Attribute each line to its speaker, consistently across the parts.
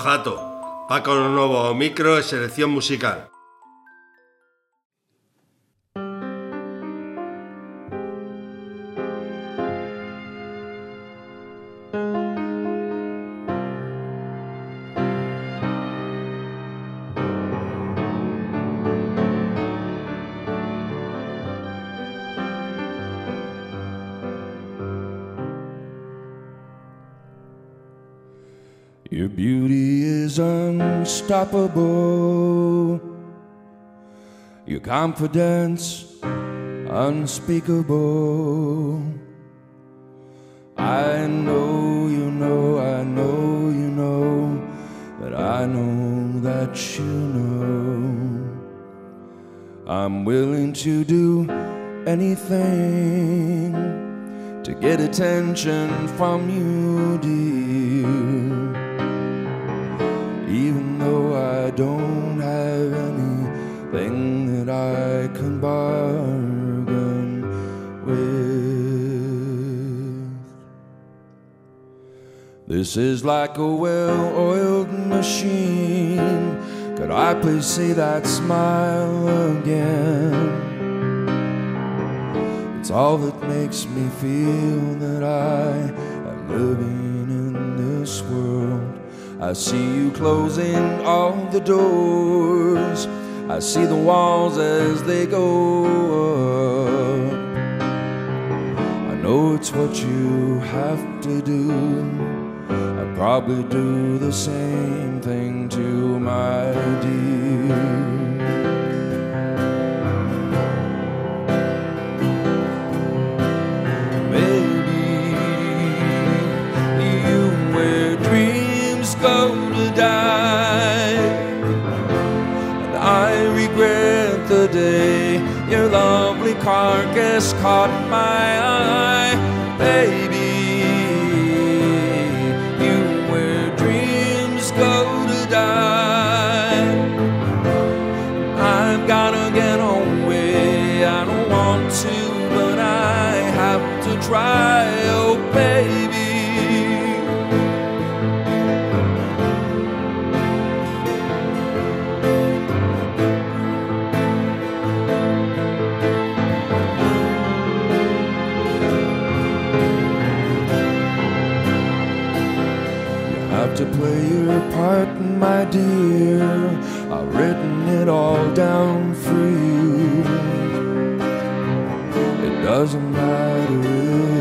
Speaker 1: jato, Paco no novo micro selección musical.
Speaker 2: Unstoppable. Your confidence unspeakable. I know you know, I know you know, but I know that you know. I'm willing to do anything to get attention from you, dear even though I don't have anything that I can bargain with. This is like a well oiled machine. Could I please see that smile again? It's all that makes me feel that I am living in this world. I see you closing all the doors. I see the walls as they go up. I know it's what you have to do. I'd probably do the same thing to my dear. Die. And I regret the day your lovely carcass caught my eye, part, my dear. I've written it all down for you. It doesn't matter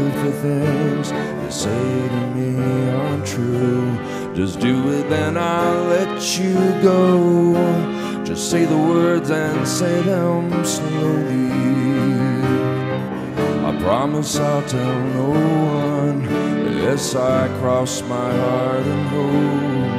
Speaker 2: if the things you say to me aren't true. Just do it, then I'll let you go. Just say the words and say them slowly. I promise I'll tell no one. Yes, I cross my heart and hope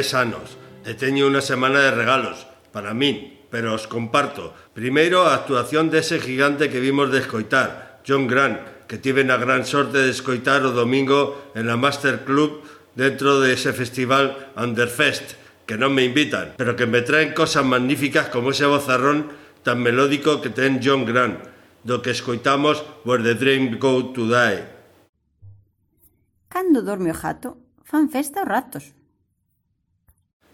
Speaker 1: tres anos e teño unha semana de regalos para min, pero os comparto. Primeiro, a actuación dese gigante que vimos de escoitar, John Grant, que tive na gran sorte de escoitar o domingo en la Master Club dentro de ese festival Underfest, que non me invitan, pero que me traen cosas magníficas como ese vozarrón tan melódico que ten John Grant, do que escoitamos Where the Dream Go to Die.
Speaker 3: Cando dorme o jato, fan festa os ratos.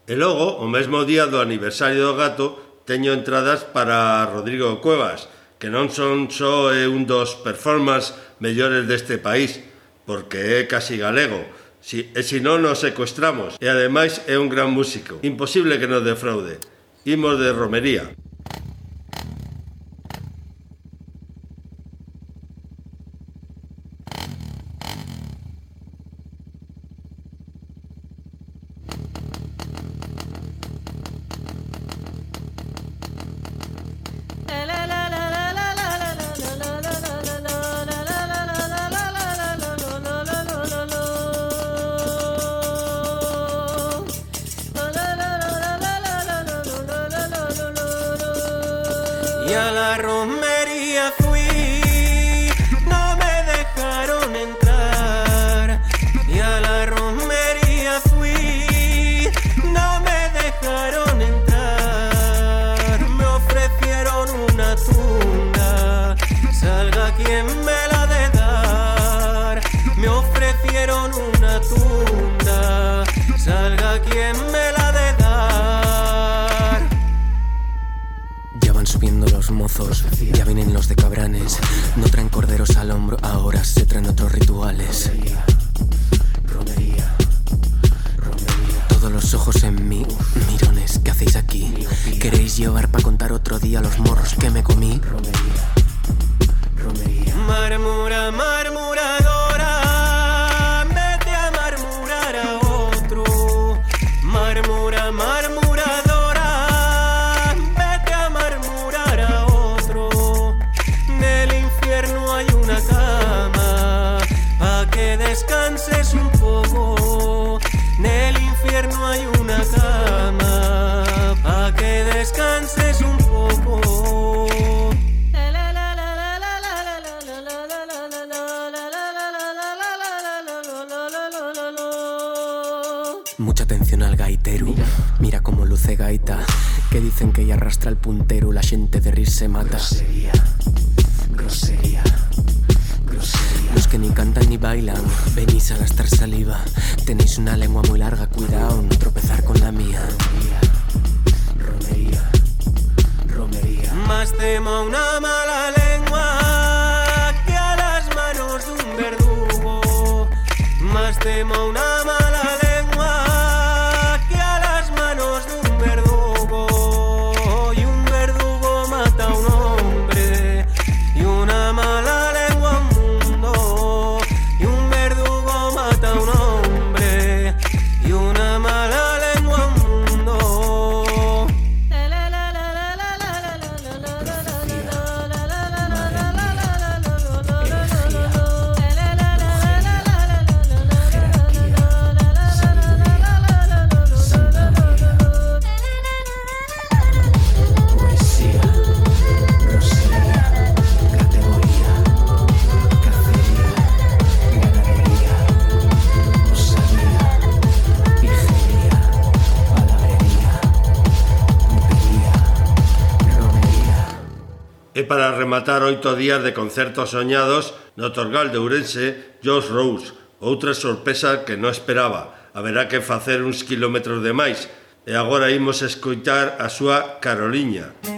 Speaker 1: E logo, o mesmo día do aniversario do gato, teño entradas para Rodrigo Cuevas, que non son só un dos performance mellores deste país, porque é casi galego, si, e si non nos secuestramos, e ademais é un gran músico, imposible que nos defraude. Imos de romería.
Speaker 4: No
Speaker 5: traen corderos al hombro, ahora se traen otros rituales. Todos los ojos en mí, mirones, ¿qué hacéis aquí? ¿Queréis llevar para contar otro día los morros que me comí?
Speaker 4: Marmura, marmuradora,
Speaker 5: Mucha atención al gaitero. Mira cómo luce gaita. Que dicen que ella arrastra el puntero, la gente de rir se mata. Los que ni cantan ni bailan, venís a gastar saliva. Tenéis una lengua muy larga, cuidado, no tropezar con la mía.
Speaker 4: Más temo una mala lengua que a las manos de un verdugo. Más temo una mala
Speaker 1: rematar oito días de concertos soñados no Torgal de Ourense, Josh Rose, outra sorpresa que non esperaba. Haberá que facer uns quilómetros de máis. E agora imos escoitar a súa Caroliña.
Speaker 6: Caroliña.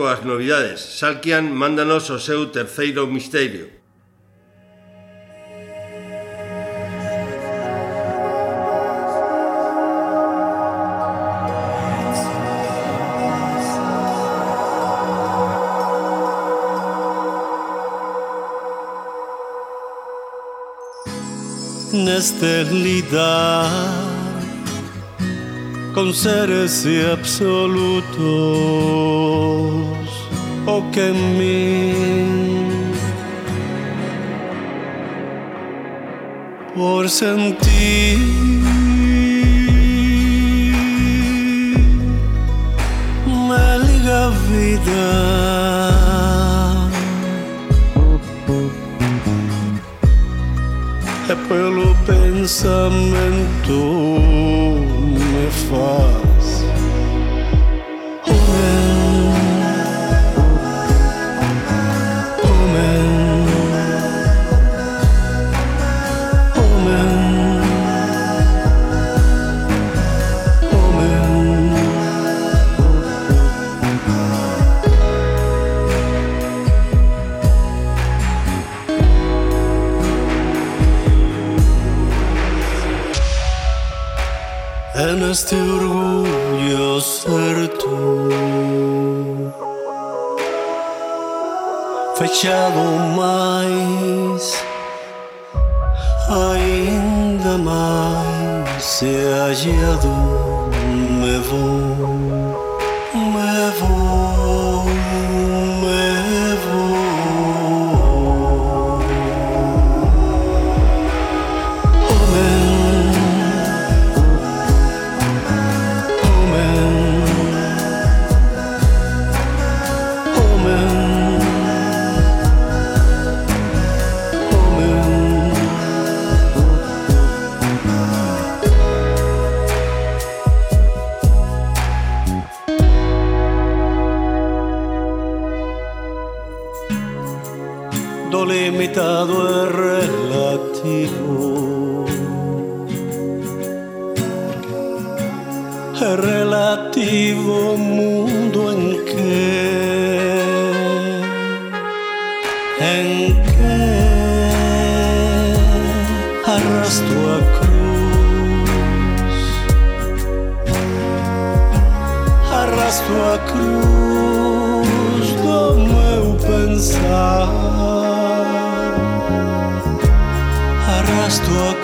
Speaker 6: coas novidades. Salkian mándanos o seu terceiro misterio.
Speaker 7: neste lidar com seres absolutos. O que em mim por sentir me liga a vida. É pelo pensamento fuck. és orgulho orgulho certo Fechado mais Ainda mais Se hallado me vou en que arrastro a cruz, arrasto a cruz do meu pensar, arrasto a cruz.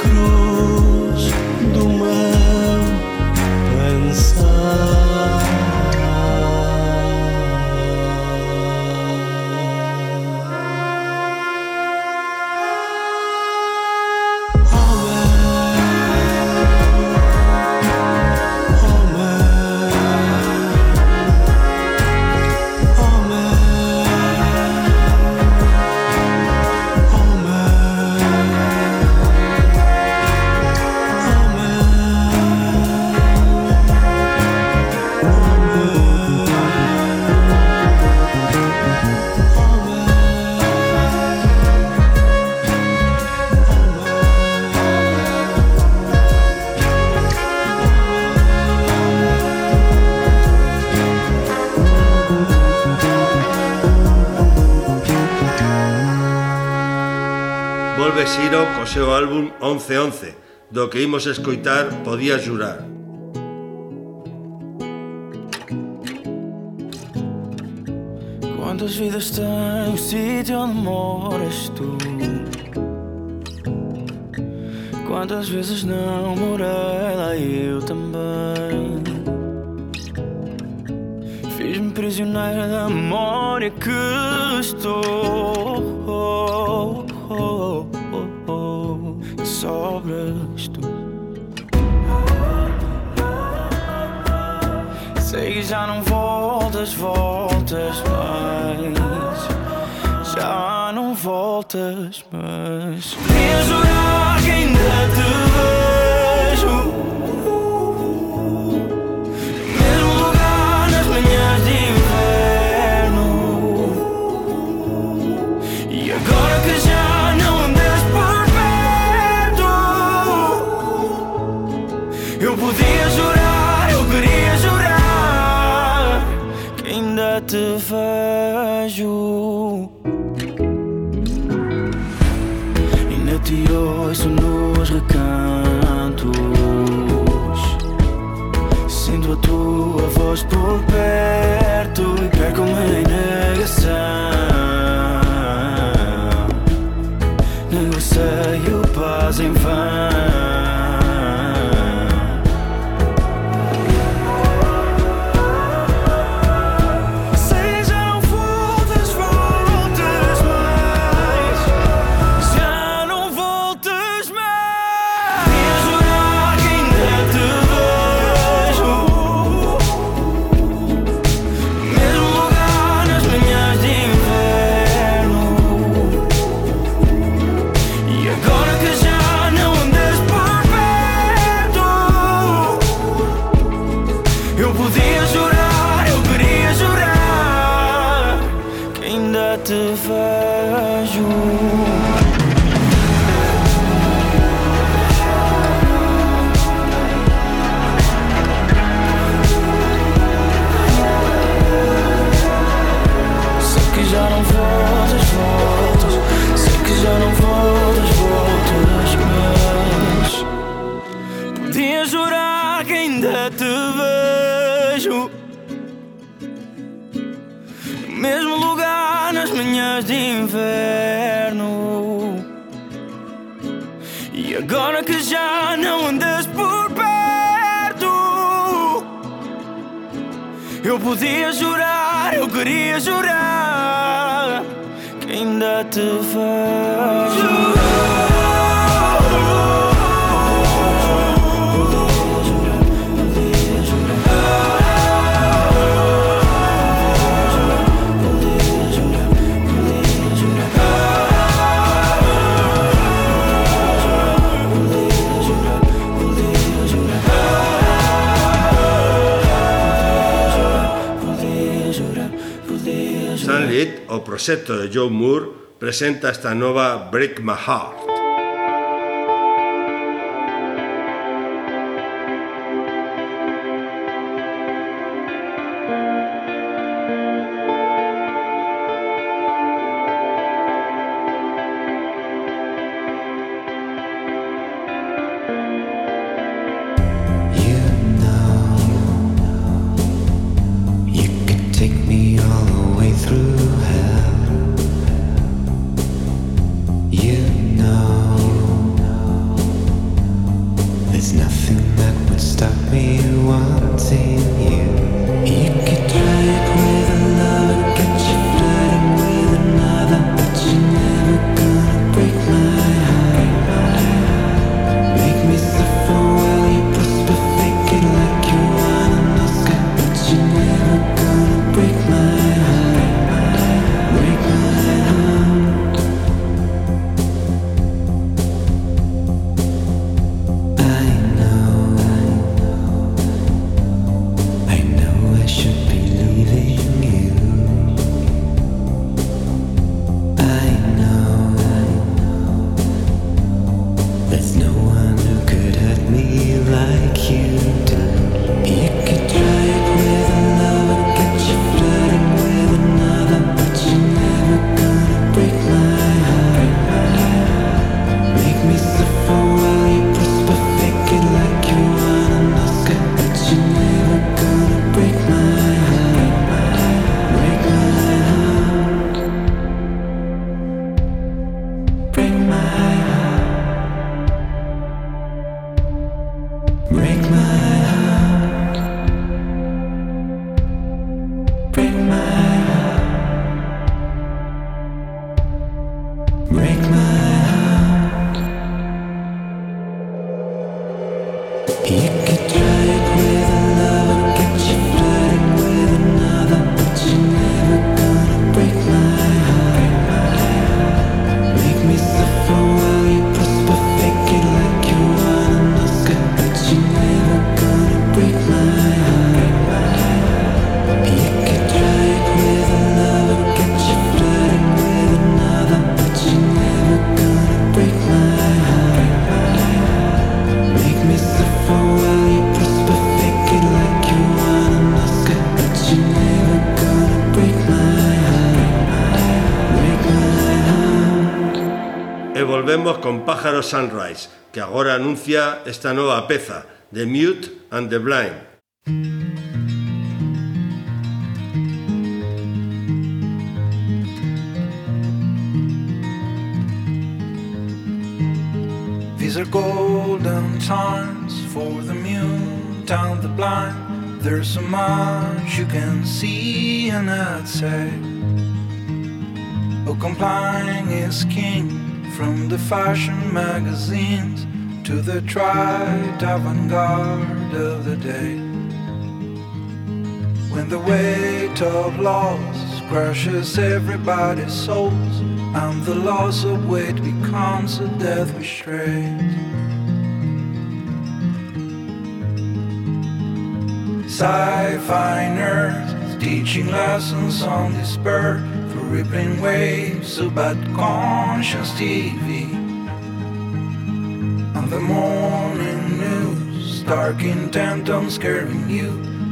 Speaker 1: Siro co seu álbum 1111, do que imos escoitar Podías jurar.
Speaker 8: Quantas vidas tem o sítio onde moras tu? Quantas vezes não morei lá eu também? Fiz-me prisioneira da memória que Sei que já não voltas, voltas mais. Já não voltas mais. Queria jurar que ainda te vejo. Te ouço nos recantos. Sinto a tua voz por perto que já não voltas, voltas. Sei que já não voltas, voltas mais. Podia jurar que ainda te vejo. No mesmo lugar nas manhãs de inverno. E agora que já não andas por perto. Eu podia jurar, eu queria jurar that to fail. Vejo.
Speaker 1: Sunlit, o proxecto de Joe Moore, presenta esta nova Break My Heart. Volvemos con Pájaro Sunrise, que agora anuncia esta nova peza, The Mute and the Blind.
Speaker 9: These are golden times for the mute and the blind. There's so much you can see and not say. Oh, complying is king from the fashion magazines to the trite avant-garde of the day. When the weight of loss crushes everybody's souls, and the loss of weight becomes a death restraint. Sci-fi nerds teaching lessons on despair rippling waves of bad conscience TV. On the morning news, dark intent on scaring you,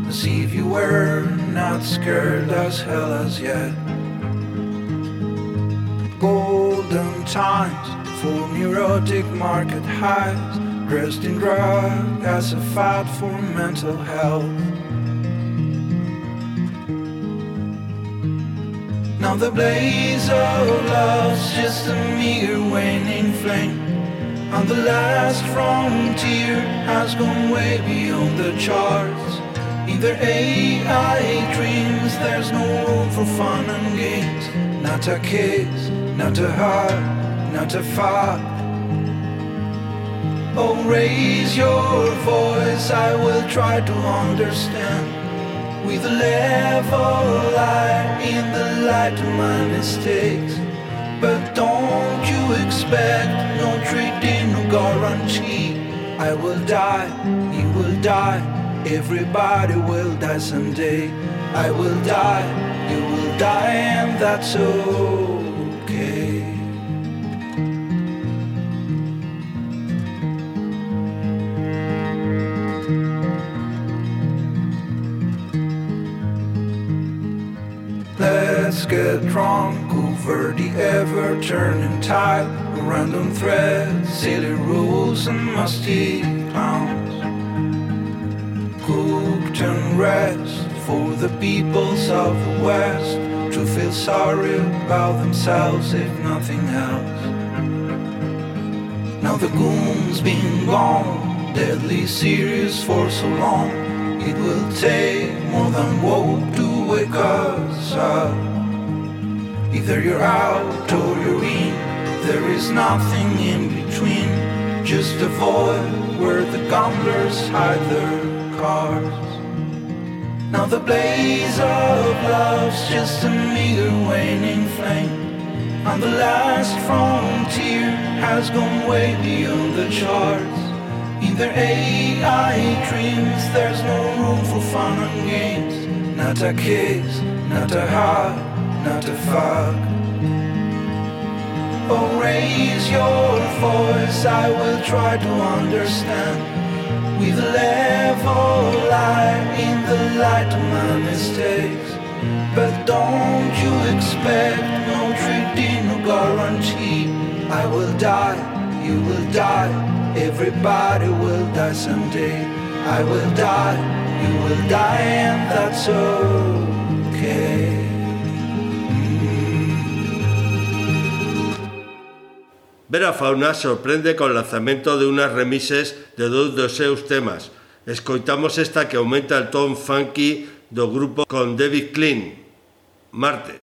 Speaker 9: as if you were not scared as hell as yet. Golden times for neurotic market highs, dressed in drug as a fad for mental health. Now the blaze of love's just a mere waning flame. And the last frontier has gone way beyond the charts. In their AI dreams, there's no room for fun and games. Not a kiss, not a hug, not a fuck. Oh, raise your voice, I will try to understand. With a level eye in the light of my mistakes. But don't you expect no trading, no guarantee. I will die, you will die, everybody will die someday. I will die, you will die, and that's okay. Get drunk over the ever turning tide. Random threads, silly rules, and musty clowns. Cooked and rest for the peoples of the West to feel sorry about themselves if nothing else. Now the goon's been gone, deadly serious for so long. It will take more than woe to wake us up. Either you're out or you're in, there is nothing in between. Just a void where the gamblers hide their cards. Now the blaze of love's just a meager waning flame. And the last frontier has gone way beyond the charts. In their AI dreams, there's no room for fun and games. Not a kiss, not a hug, not a fuck. Oh, raise your voice, I will try to understand. With a level eye in the light of my mistakes. But don't you expect no treaty, no guarantee. I will die, you will die, everybody will die someday. I will die, you will die, and that's okay.
Speaker 10: Vera Fauna sorprende con lanzamento de unas remises de dous dos seus temas. Escoitamos esta que aumenta o ton funky do grupo con David Klein, Marte.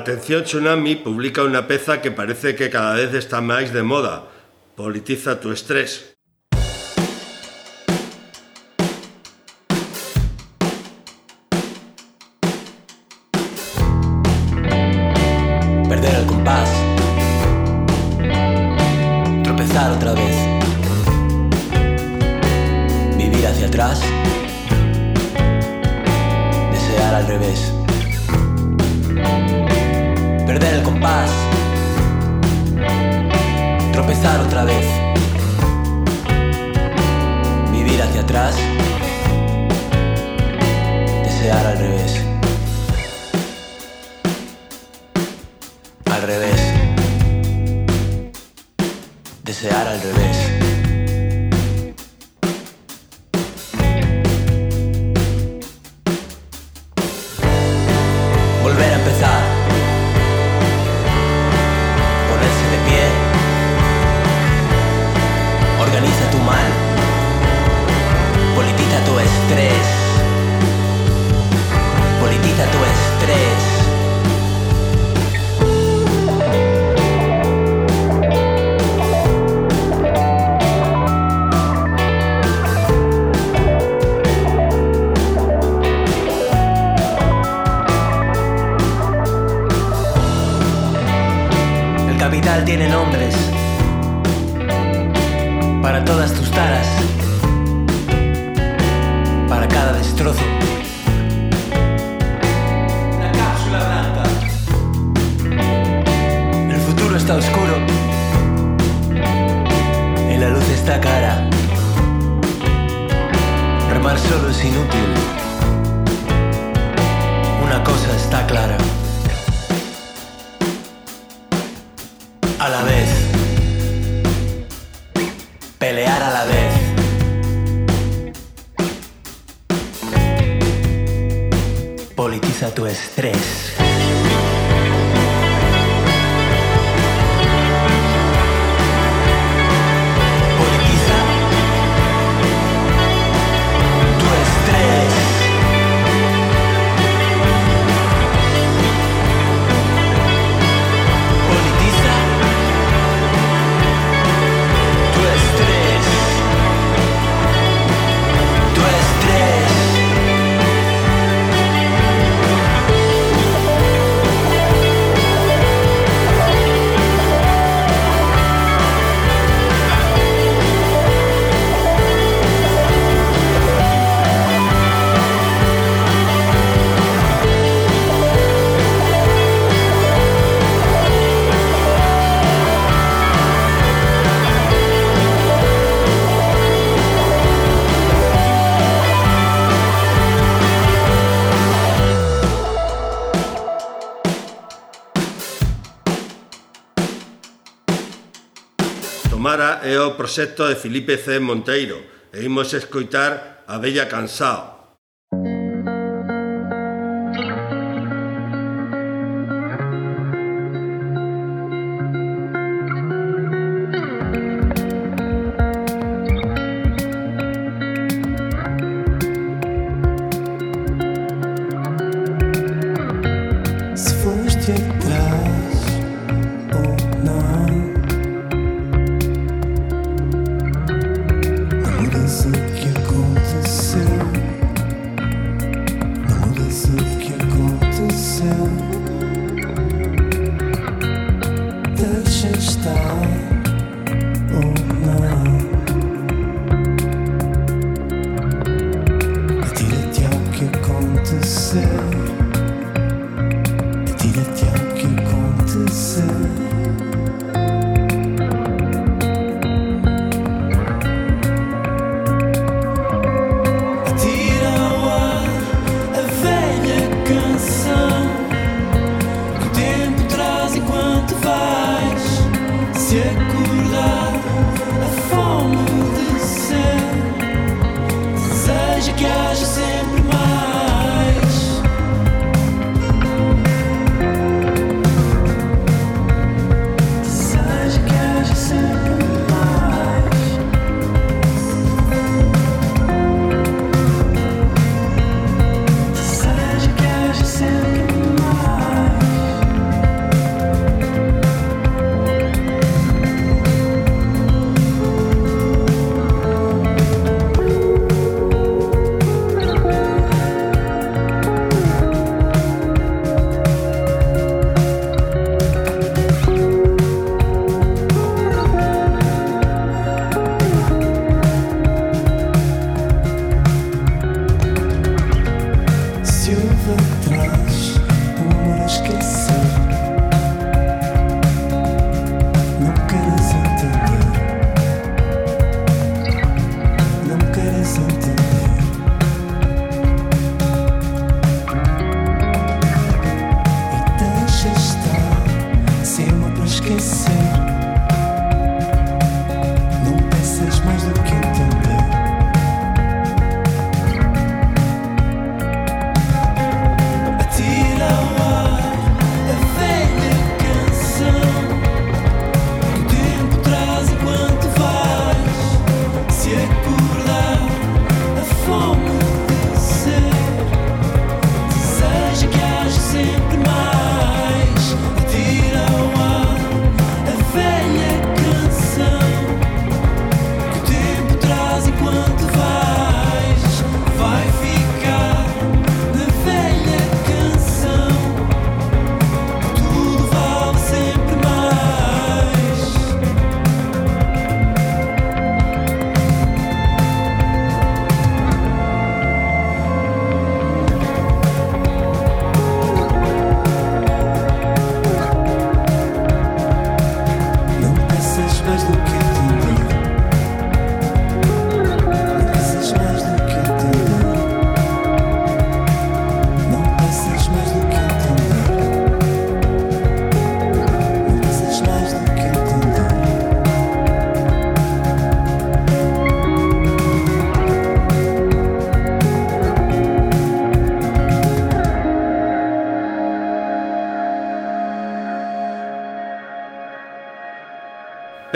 Speaker 10: Atención Tsunami publica una peza que parece que cada vez está máis de moda. Politiza tu estrés.
Speaker 11: es inútil. Una cosa está clara. A la vez. Pelear a la vez. Politiza tu estrés.
Speaker 1: sexto de Filipe C. Monteiro e imos escoitar a Bella Cansao,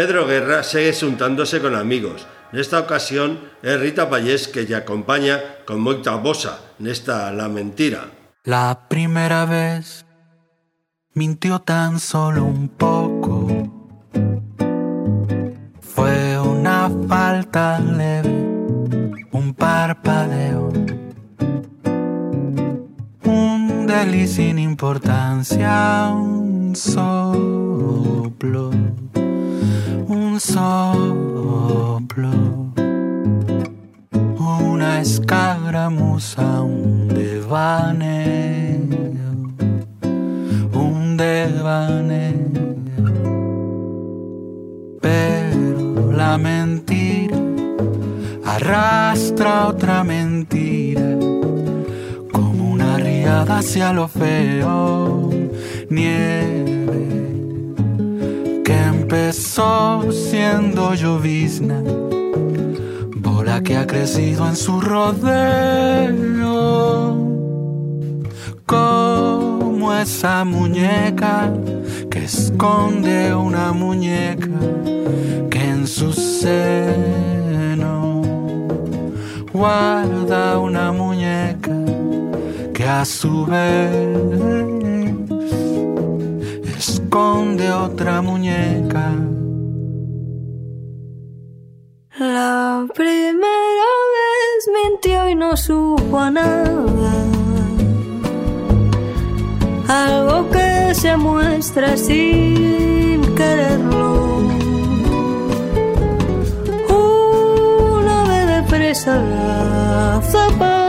Speaker 1: Pedro Guerra segue xuntándose con amigos. Nesta ocasión é Rita Pallés que lle acompaña con moita bosa nesta La Mentira.
Speaker 12: La primera vez mintió tan solo un poco. Fue una falta leve, un parpadeo. Un deli sin importancia, un soplo, un soplo. Una escaramuza, un devaneo, un devaneo. Pero la mentira arrastra otra mentira, como una riada hacia lo feo, nieve empezó siendo llovizna bola que ha crecido en su rodeo. Como esa muñeca que esconde una muñeca que en su seno guarda una muñeca que a su vez esconde otra muñeca.
Speaker 13: La primera vez mintió y no supo a nada. Algo que se muestra sin quererlo. Una ave de presa zapada.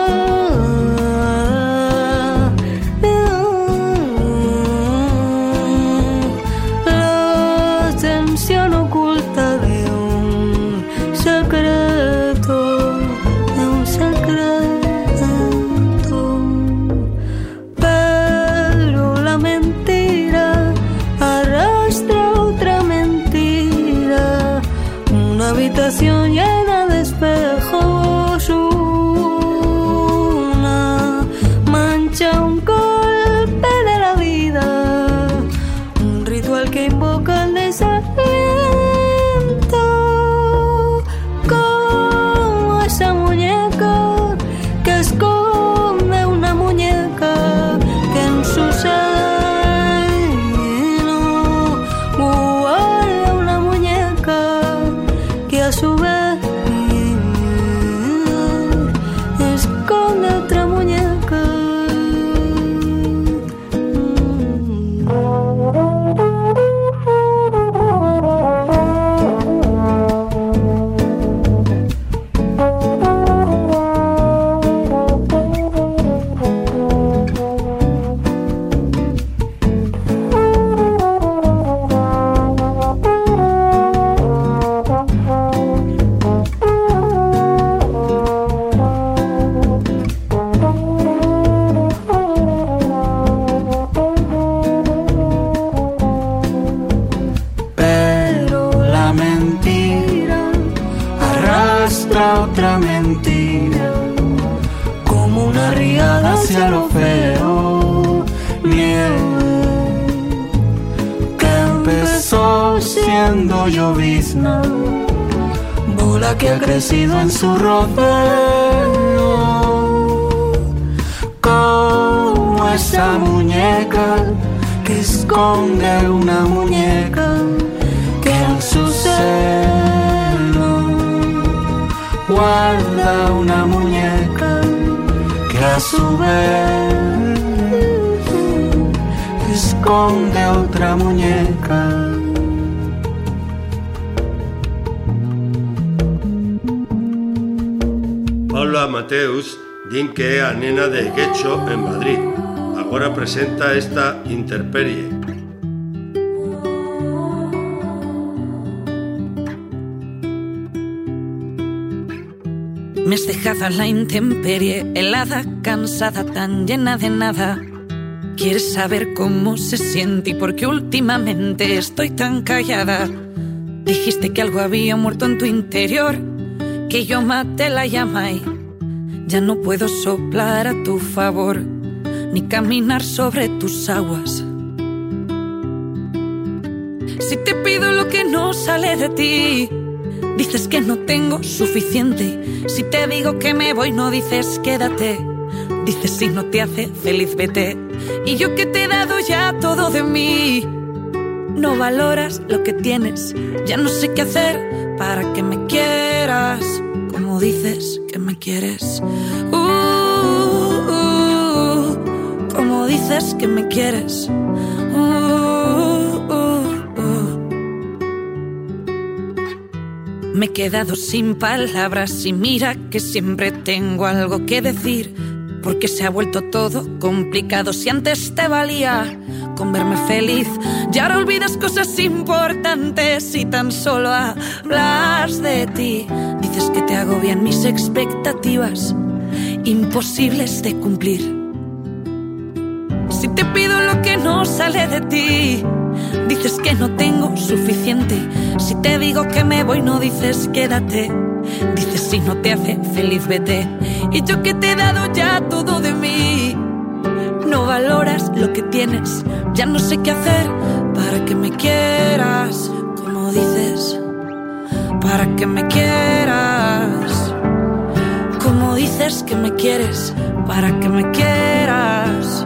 Speaker 13: Seno guarda una muñeca que a su vez esconde otra muñeca.
Speaker 1: Paula Mateus din que é a nena de Guecho en Madrid. Agora presenta esta interperie.
Speaker 14: La intemperie, helada, cansada, tan llena de nada. Quieres saber cómo se siente y por qué últimamente estoy tan callada. Dijiste que algo había muerto en tu interior, que yo maté la llama y ya no puedo soplar a tu favor, ni caminar sobre tus aguas. Si te pido lo que no sale de ti, dices que no tengo suficiente. Si te digo que me voy, no dices quédate. Dices si no te hace feliz, vete. Y yo que te he dado ya todo de mí. No valoras lo que tienes, ya no sé qué hacer para que me quieras, como dices que me quieres. Uh, uh, como dices que me quieres. Me he quedado sin palabras y mira que siempre tengo algo que decir. Porque se ha vuelto todo complicado si antes te valía con verme feliz. Y ahora olvidas cosas importantes y tan solo hablas de ti. Dices que te agobian mis expectativas, imposibles de cumplir. Si te pido lo que no sale de ti, dices que no tengo suficiente. Si te digo que me voy, no dices quédate. Dices si no te hace feliz, vete. Y yo que te he dado ya todo de mí. No valoras lo que tienes, ya no sé qué hacer para que me quieras, como dices, para que me quieras, como dices que me quieres, para que me quieras.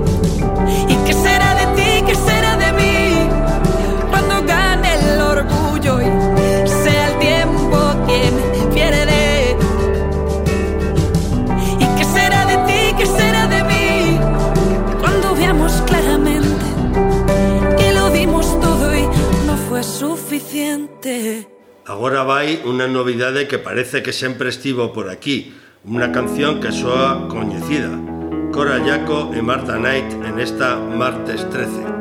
Speaker 1: Agora vai unha novidade que parece que sempre estivo por aquí, unha canción que soa coñecida. Cora Yaco e Marta Knight en esta Martes 13.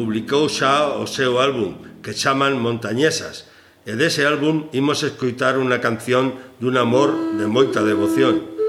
Speaker 1: publicou xa o seu álbum que chaman Montañesas e dese álbum imos escoitar unha canción dun amor de moita devoción.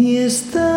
Speaker 15: Ni está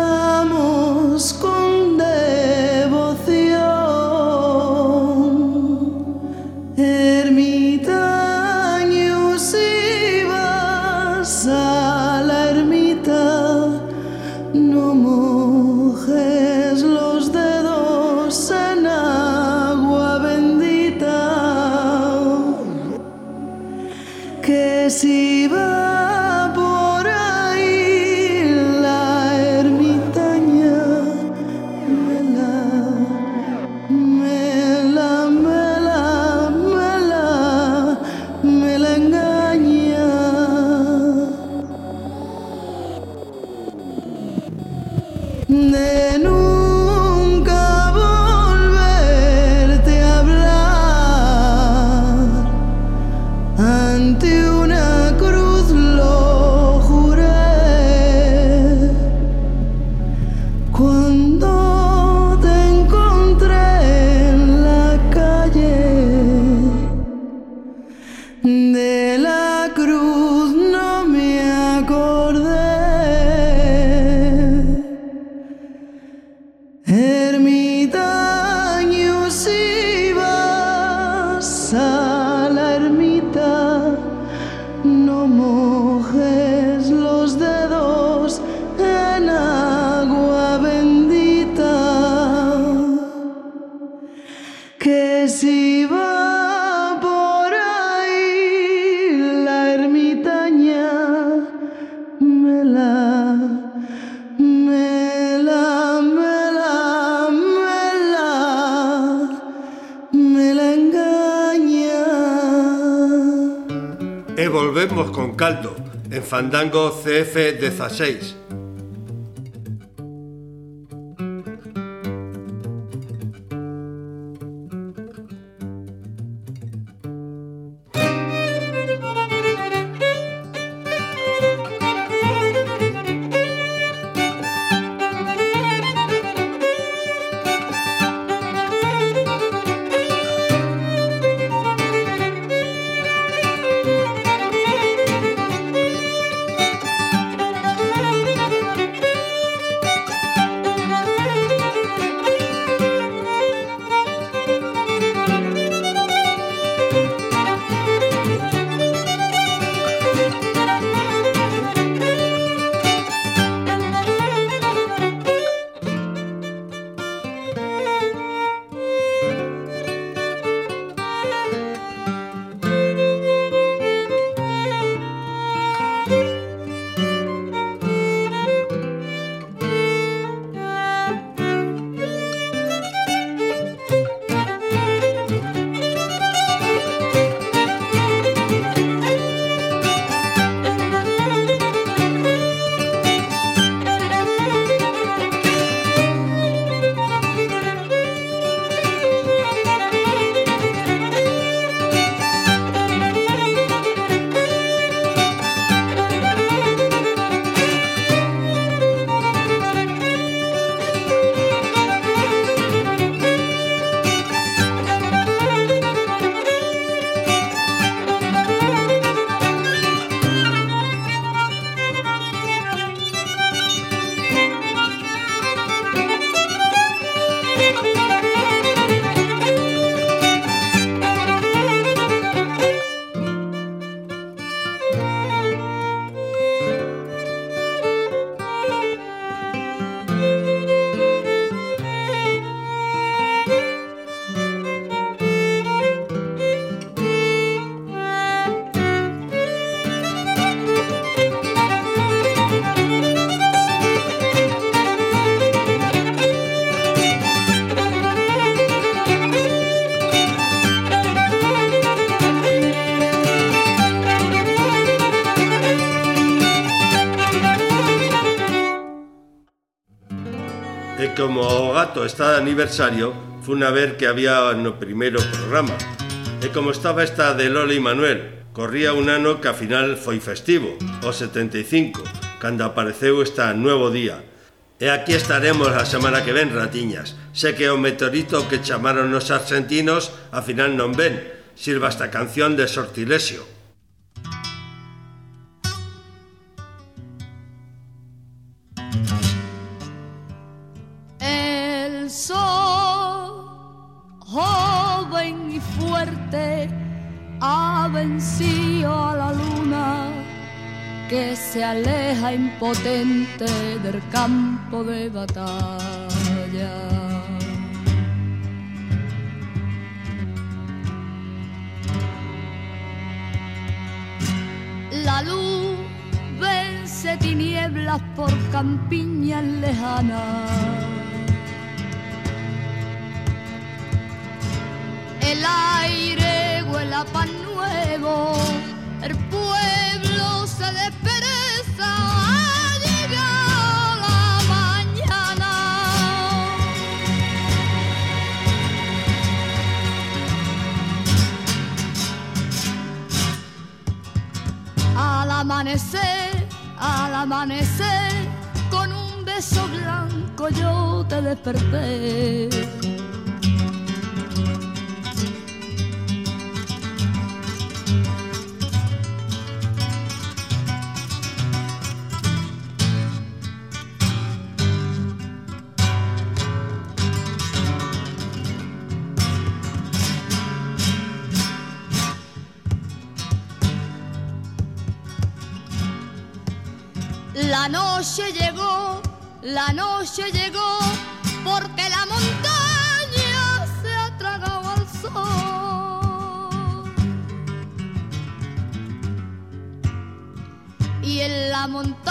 Speaker 1: E volvemos con caldo en Fandango CF16. fato, está de aniversario, fue a ver que había no primeiro programa. E como estaba esta de Lola e Manuel, corría un ano que a final foi festivo, o 75, cando apareceu esta Nuevo Día, E aquí estaremos a semana que ven, ratiñas. Sé que o meteorito que chamaron os argentinos, a final non ven. Sirva esta canción de sortilesio.
Speaker 16: Impotente del campo de batalla. La luz vence tinieblas por campiñas lejanas. El aire huele a pan nuevo, el pueblo se despereza, amanecer, al amanecer, con un beso blanco yo te desperté. La noche llegó, la noche llegó, porque la montaña se ha tragado al sol. Y en la montaña